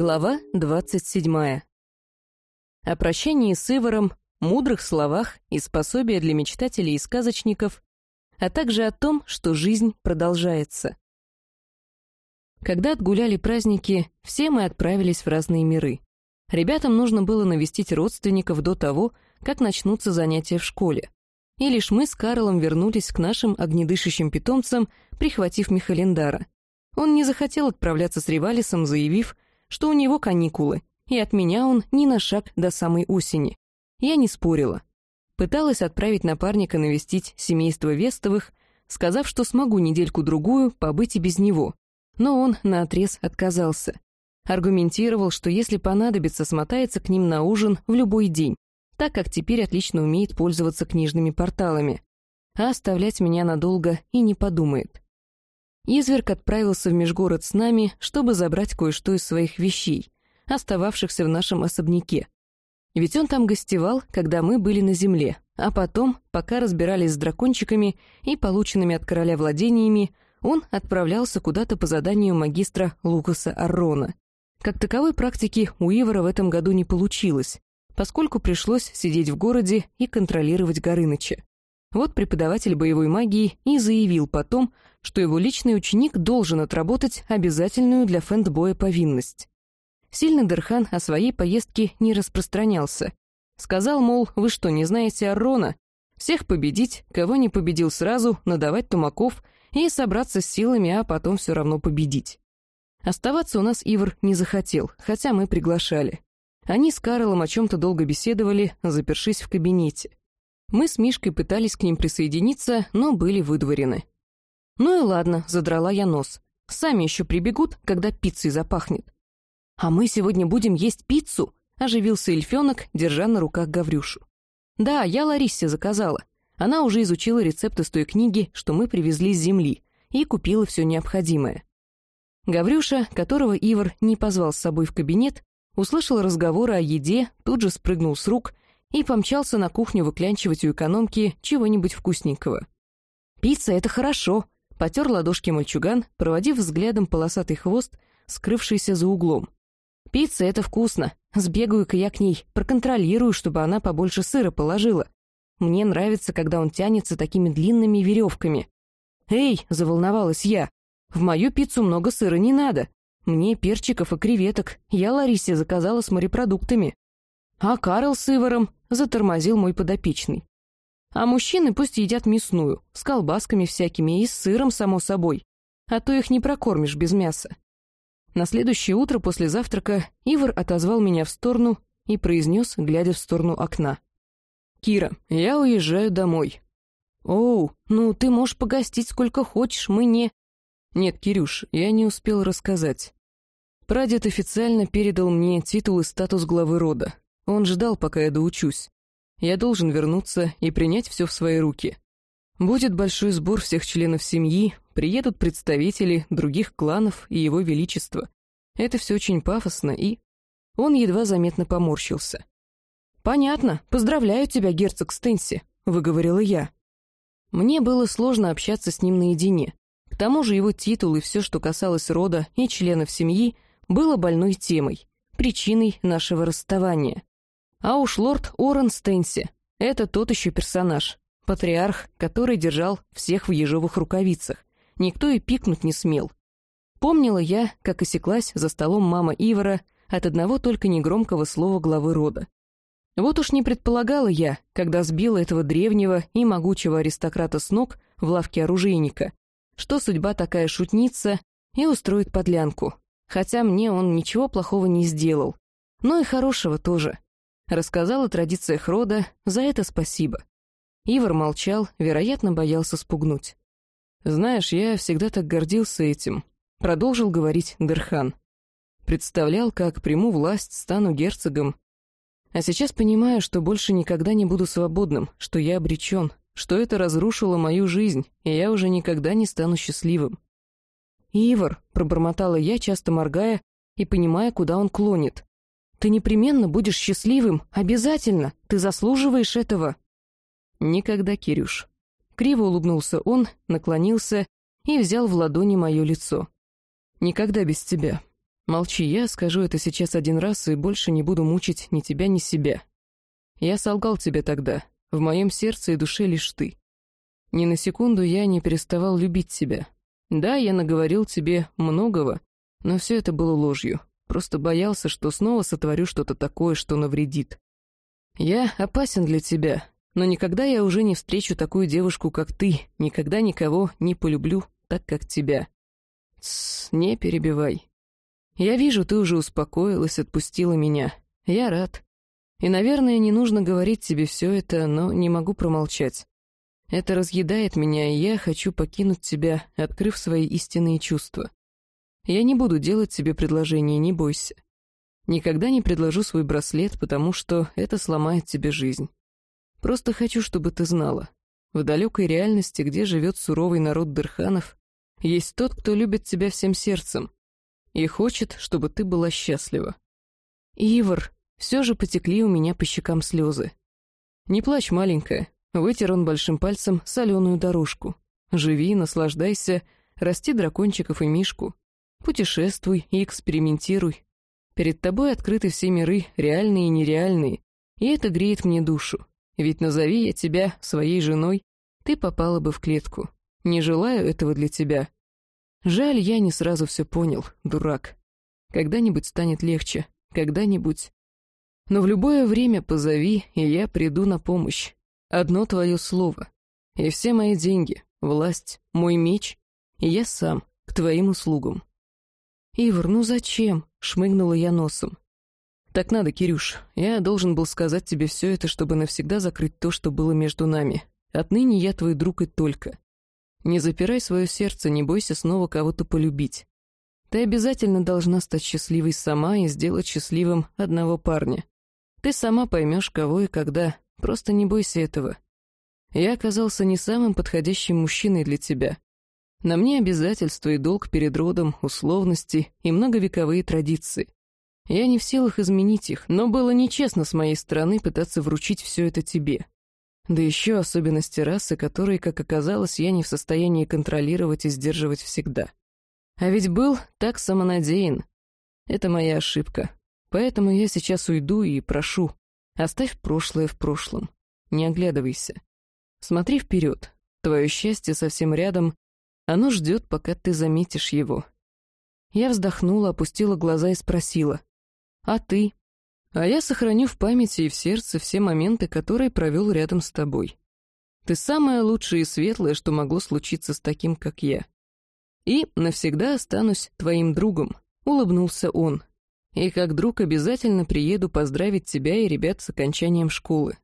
Глава 27. О прощении с Иваром, мудрых словах и способия для мечтателей и сказочников, а также о том, что жизнь продолжается. Когда отгуляли праздники, все мы отправились в разные миры. Ребятам нужно было навестить родственников до того, как начнутся занятия в школе. И лишь мы с Карлом вернулись к нашим огнедышащим питомцам, прихватив Михалиндара. Он не захотел отправляться с Ревалисом, заявив, что у него каникулы, и от меня он ни на шаг до самой осени. Я не спорила. Пыталась отправить напарника навестить семейство Вестовых, сказав, что смогу недельку-другую побыть и без него. Но он наотрез отказался. Аргументировал, что если понадобится, смотается к ним на ужин в любой день, так как теперь отлично умеет пользоваться книжными порталами. А оставлять меня надолго и не подумает. Изверг отправился в Межгород с нами, чтобы забрать кое-что из своих вещей, остававшихся в нашем особняке. Ведь он там гостевал, когда мы были на земле, а потом, пока разбирались с дракончиками и полученными от короля владениями, он отправлялся куда-то по заданию магистра Лукаса Аррона. Как таковой практики у Ивара в этом году не получилось, поскольку пришлось сидеть в городе и контролировать Горыныча. Вот преподаватель боевой магии и заявил потом, что его личный ученик должен отработать обязательную для фэндбоя повинность. Сильно Дерхан о своей поездке не распространялся. Сказал, мол, вы что, не знаете Аррона? Всех победить, кого не победил сразу, надавать тумаков и собраться с силами, а потом все равно победить. Оставаться у нас Ивар не захотел, хотя мы приглашали. Они с Карлом о чем-то долго беседовали, запершись в кабинете. Мы с Мишкой пытались к ним присоединиться, но были выдворены. Ну и ладно, задрала я нос. Сами еще прибегут, когда пиццей запахнет. А мы сегодня будем есть пиццу, оживился эльфенок, держа на руках Гаврюшу. Да, я Ларисе заказала. Она уже изучила рецепт из той книги, что мы привезли с земли, и купила все необходимое. Гаврюша, которого Ивар не позвал с собой в кабинет, услышал разговоры о еде, тут же спрыгнул с рук и помчался на кухню выклянчивать у экономки чего-нибудь вкусненького. «Пицца — это хорошо», — потер ладошки мальчуган, проводив взглядом полосатый хвост, скрывшийся за углом. «Пицца — это вкусно. Сбегаю-ка я к ней, проконтролирую, чтобы она побольше сыра положила. Мне нравится, когда он тянется такими длинными веревками». «Эй!» — заволновалась я. «В мою пиццу много сыра не надо. Мне перчиков и креветок. Я Ларисе заказала с морепродуктами». «А Карл с Иваром?» — затормозил мой подопечный. «А мужчины пусть едят мясную, с колбасками всякими и с сыром, само собой, а то их не прокормишь без мяса». На следующее утро после завтрака Ивар отозвал меня в сторону и произнес, глядя в сторону окна. «Кира, я уезжаю домой». «Оу, ну ты можешь погостить сколько хочешь, мы не...» «Нет, Кирюш, я не успел рассказать. Прадед официально передал мне титул и статус главы рода, он ждал, пока я доучусь. Я должен вернуться и принять все в свои руки. Будет большой сбор всех членов семьи, приедут представители других кланов и его величества. Это все очень пафосно и... Он едва заметно поморщился. «Понятно. Поздравляю тебя, герцог Стенси», — выговорила я. Мне было сложно общаться с ним наедине. К тому же его титул и все, что касалось рода и членов семьи, было больной темой, причиной нашего расставания. А уж лорд Орен Стенси — это тот еще персонаж, патриарх, который держал всех в ежовых рукавицах. Никто и пикнуть не смел. Помнила я, как осеклась за столом мама Ивара от одного только негромкого слова главы рода. Вот уж не предполагала я, когда сбила этого древнего и могучего аристократа с ног в лавке оружейника, что судьба такая шутница и устроит подлянку. Хотя мне он ничего плохого не сделал. Но и хорошего тоже. Рассказал о традициях рода, за это спасибо. Ивар молчал, вероятно, боялся спугнуть. «Знаешь, я всегда так гордился этим», — продолжил говорить Дерхан. «Представлял, как приму власть, стану герцогом. А сейчас понимаю, что больше никогда не буду свободным, что я обречен, что это разрушило мою жизнь, и я уже никогда не стану счастливым». «Ивар», — пробормотала я, часто моргая и понимая, куда он клонит. Ты непременно будешь счастливым, обязательно, ты заслуживаешь этого». «Никогда, Кирюш». Криво улыбнулся он, наклонился и взял в ладони мое лицо. «Никогда без тебя. Молчи, я скажу это сейчас один раз и больше не буду мучить ни тебя, ни себя. Я солгал тебе тогда. В моем сердце и душе лишь ты. Ни на секунду я не переставал любить тебя. Да, я наговорил тебе многого, но все это было ложью. Просто боялся, что снова сотворю что-то такое, что навредит. Я опасен для тебя, но никогда я уже не встречу такую девушку, как ты, никогда никого не полюблю так, как тебя. Тссс, не перебивай. Я вижу, ты уже успокоилась, отпустила меня. Я рад. И, наверное, не нужно говорить тебе все это, но не могу промолчать. Это разъедает меня, и я хочу покинуть тебя, открыв свои истинные чувства. Я не буду делать тебе предложение, не бойся. Никогда не предложу свой браслет, потому что это сломает тебе жизнь. Просто хочу, чтобы ты знала. В далекой реальности, где живет суровый народ Дырханов, есть тот, кто любит тебя всем сердцем и хочет, чтобы ты была счастлива. Ивар, все же потекли у меня по щекам слезы. Не плачь, маленькая, Вытер он большим пальцем соленую дорожку. Живи, наслаждайся, расти дракончиков и мишку. Путешествуй и экспериментируй. Перед тобой открыты все миры, реальные и нереальные, и это греет мне душу. Ведь назови я тебя своей женой, ты попала бы в клетку. Не желаю этого для тебя. Жаль, я не сразу все понял, дурак. Когда-нибудь станет легче, когда-нибудь. Но в любое время позови, и я приду на помощь. Одно твое слово. И все мои деньги, власть, мой меч, и я сам, к твоим услугам. «Ивар, ну зачем?» — шмыгнула я носом. «Так надо, Кирюш. Я должен был сказать тебе все это, чтобы навсегда закрыть то, что было между нами. Отныне я твой друг и только. Не запирай свое сердце, не бойся снова кого-то полюбить. Ты обязательно должна стать счастливой сама и сделать счастливым одного парня. Ты сама поймешь, кого и когда, Просто не бойся этого. Я оказался не самым подходящим мужчиной для тебя. На мне обязательства и долг перед родом, условности и многовековые традиции. Я не в силах изменить их, но было нечестно с моей стороны пытаться вручить все это тебе. Да еще особенности расы, которые, как оказалось, я не в состоянии контролировать и сдерживать всегда. А ведь был так самонадеян. Это моя ошибка. Поэтому я сейчас уйду и прошу, Оставь прошлое в прошлом. Не оглядывайся. Смотри вперед. Твое счастье совсем рядом. Оно ждет, пока ты заметишь его. Я вздохнула, опустила глаза и спросила. «А ты?» «А я сохраню в памяти и в сердце все моменты, которые провел рядом с тобой. Ты самое лучшее и светлое, что могло случиться с таким, как я. И навсегда останусь твоим другом», — улыбнулся он, и как друг обязательно приеду поздравить тебя и ребят с окончанием школы.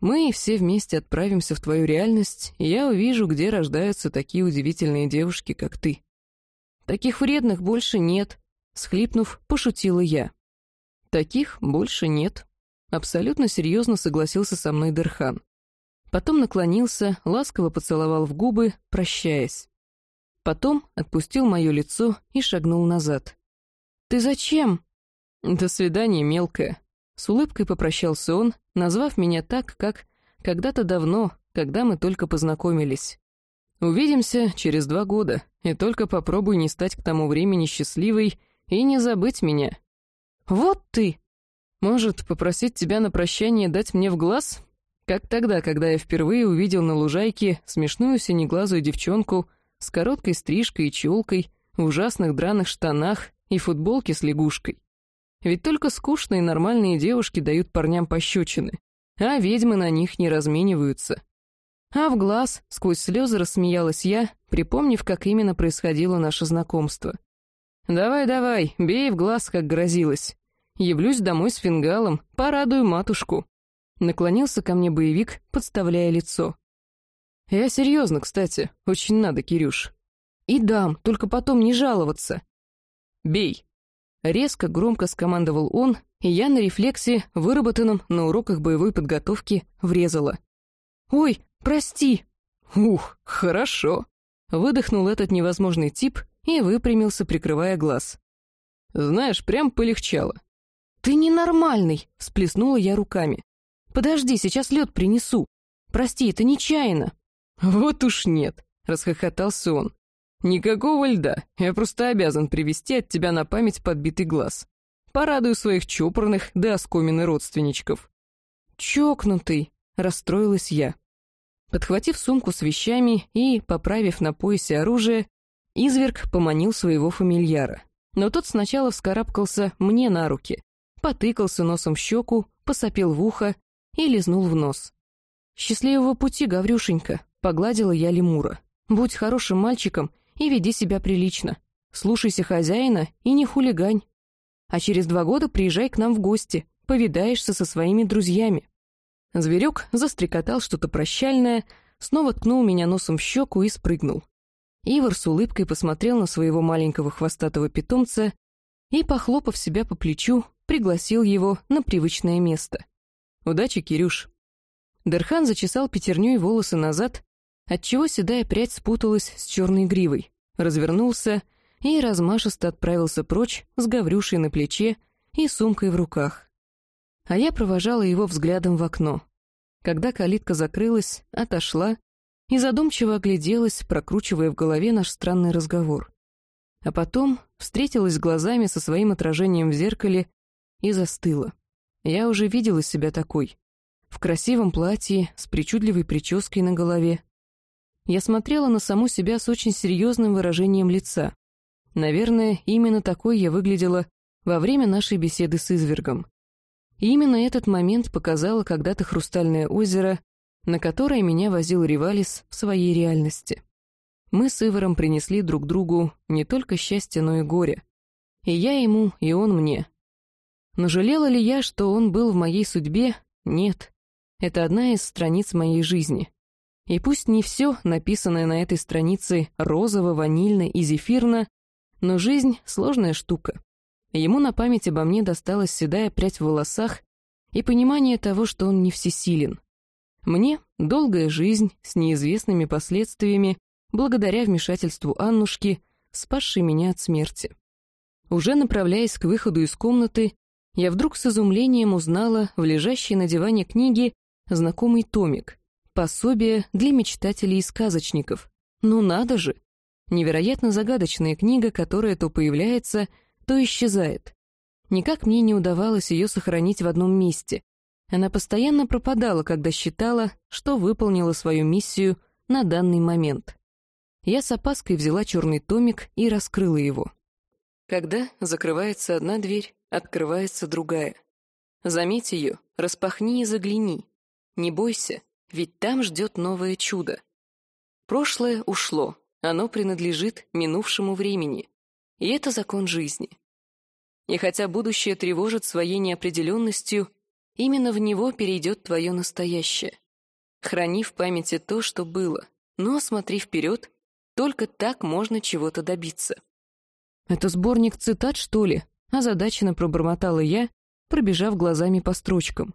Мы все вместе отправимся в твою реальность, и я увижу, где рождаются такие удивительные девушки, как ты. Таких вредных больше нет, схлипнув, пошутила я. Таких больше нет. Абсолютно серьезно согласился со мной Дерхан. Потом наклонился, ласково поцеловал в губы, прощаясь. Потом отпустил мое лицо и шагнул назад. «Ты зачем?» «До свидания, мелкая». С улыбкой попрощался он, назвав меня так, как когда-то давно, когда мы только познакомились. «Увидимся через два года, и только попробуй не стать к тому времени счастливой и не забыть меня». «Вот ты!» «Может, попросить тебя на прощание дать мне в глаз?» Как тогда, когда я впервые увидел на лужайке смешную синеглазую девчонку с короткой стрижкой и челкой, в ужасных драных штанах и футболке с лягушкой. Ведь только скучные нормальные девушки дают парням пощечины, а ведьмы на них не размениваются. А в глаз, сквозь слезы рассмеялась я, припомнив, как именно происходило наше знакомство. «Давай-давай, бей в глаз, как грозилось. Явлюсь домой с фингалом, порадую матушку». Наклонился ко мне боевик, подставляя лицо. «Я серьезно, кстати, очень надо, Кирюш». «И дам, только потом не жаловаться». «Бей», Резко, громко скомандовал он, и я на рефлексе, выработанном на уроках боевой подготовки, врезала. «Ой, прости!» «Ух, хорошо!» Выдохнул этот невозможный тип и выпрямился, прикрывая глаз. «Знаешь, прям полегчало». «Ты ненормальный!» — всплеснула я руками. «Подожди, сейчас лед принесу. Прости, это нечаянно». «Вот уж нет!» — расхохотался он. Никакого льда, я просто обязан привести от тебя на память подбитый глаз. Порадую своих чопорных да оскомины родственничков. Чокнутый, расстроилась я. Подхватив сумку с вещами и, поправив на поясе оружие, изверг поманил своего фамильяра. Но тот сначала вскарабкался мне на руки, потыкался носом в щеку, посопел в ухо и лизнул в нос. «Счастливого пути, Гаврюшенька!» — погладила я лемура. «Будь хорошим мальчиком и веди себя прилично. Слушайся хозяина и не хулигань. А через два года приезжай к нам в гости, повидаешься со своими друзьями». Зверек застрекотал что-то прощальное, снова ткнул меня носом в щеку и спрыгнул. Ивар с улыбкой посмотрел на своего маленького хвостатого питомца и, похлопав себя по плечу, пригласил его на привычное место. «Удачи, Кирюш!» Дерхан зачесал пятерней волосы назад, отчего седая прядь спуталась с черной гривой, развернулся и размашисто отправился прочь с Гаврюшей на плече и сумкой в руках. А я провожала его взглядом в окно. Когда калитка закрылась, отошла и задумчиво огляделась, прокручивая в голове наш странный разговор. А потом встретилась глазами со своим отражением в зеркале и застыла. Я уже видела себя такой. В красивом платье, с причудливой прической на голове. Я смотрела на саму себя с очень серьезным выражением лица. Наверное, именно такой я выглядела во время нашей беседы с извергом. И именно этот момент показало когда-то хрустальное озеро, на которое меня возил Ривалис в своей реальности. Мы с Ивором принесли друг другу не только счастье, но и горе. И я ему, и он мне. Но жалела ли я, что он был в моей судьбе? Нет. Это одна из страниц моей жизни. И пусть не все, написанное на этой странице, розово, ванильно и зефирно, но жизнь — сложная штука. Ему на память обо мне досталась седая прядь в волосах и понимание того, что он не всесилен. Мне — долгая жизнь с неизвестными последствиями, благодаря вмешательству Аннушки, спасшей меня от смерти. Уже направляясь к выходу из комнаты, я вдруг с изумлением узнала в лежащей на диване книге знакомый томик, пособие для мечтателей и сказочников. Ну надо же! Невероятно загадочная книга, которая то появляется, то исчезает. Никак мне не удавалось ее сохранить в одном месте. Она постоянно пропадала, когда считала, что выполнила свою миссию на данный момент. Я с опаской взяла черный томик и раскрыла его. Когда закрывается одна дверь, открывается другая. Заметь ее, распахни и загляни. Не бойся, ведь там ждет новое чудо. Прошлое ушло, оно принадлежит минувшему времени. И это закон жизни. И хотя будущее тревожит своей неопределенностью, именно в него перейдет твое настоящее. Храни в памяти то, что было, но смотри вперед, только так можно чего-то добиться. «Это сборник цитат, что ли?» — озадаченно пробормотала я, пробежав глазами по строчкам.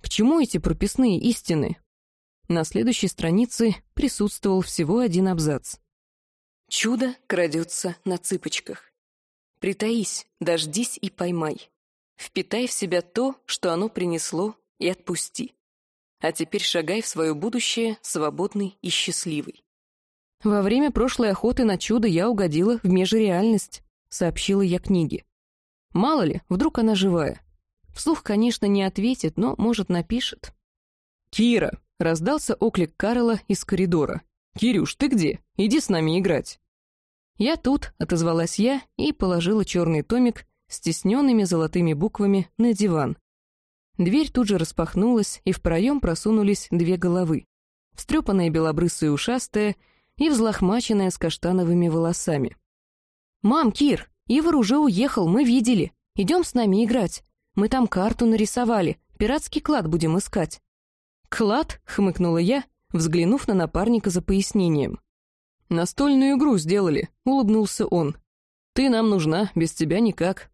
«К чему эти прописные истины?» На следующей странице присутствовал всего один абзац. «Чудо крадется на цыпочках. Притаись, дождись и поймай. Впитай в себя то, что оно принесло, и отпусти. А теперь шагай в свое будущее, свободный и счастливый. «Во время прошлой охоты на чудо я угодила в межреальность», — сообщила я книге. «Мало ли, вдруг она живая. Вслух, конечно, не ответит, но, может, напишет». «Кира!» — раздался оклик Карла из коридора. «Кирюш, ты где? Иди с нами играть». «Я тут», — отозвалась я и положила черный томик с тесненными золотыми буквами на диван. Дверь тут же распахнулась, и в проем просунулись две головы. Встрепанная белобрысая ушастая и взлохмаченная с каштановыми волосами. «Мам, Кир, Ивар уже уехал, мы видели. Идем с нами играть. Мы там карту нарисовали, пиратский клад будем искать». «Клад?» — хмыкнула я, взглянув на напарника за пояснением. «Настольную игру сделали», — улыбнулся он. «Ты нам нужна, без тебя никак».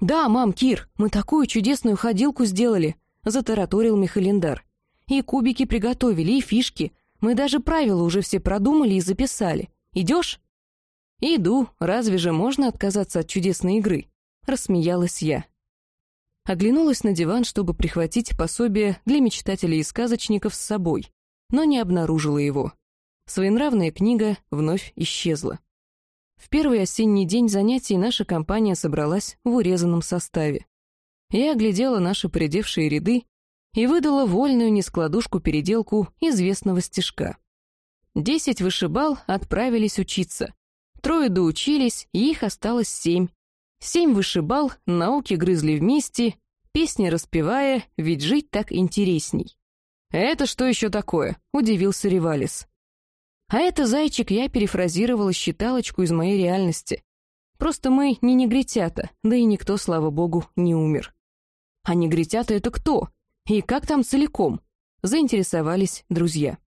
«Да, мам, Кир, мы такую чудесную ходилку сделали», — затараторил Михалендар. «И кубики приготовили, и фишки. Мы даже правила уже все продумали и записали. Идешь?» «Иду, разве же можно отказаться от чудесной игры?» — рассмеялась я. Оглянулась на диван, чтобы прихватить пособие для мечтателей и сказочников с собой, но не обнаружила его. Своенравная книга вновь исчезла. В первый осенний день занятий наша компания собралась в урезанном составе. Я оглядела наши поредевшие ряды и выдала вольную нескладушку-переделку известного стишка. Десять вышибал отправились учиться. Трое доучились, и их осталось семь. Семь вышибал, науки грызли вместе, песни распевая, ведь жить так интересней. «Это что еще такое?» — удивился Ревалис. А это, зайчик, я перефразировала считалочку из моей реальности. Просто мы не негритята, да и никто, слава богу, не умер. А негритята — это кто? И как там целиком? Заинтересовались друзья.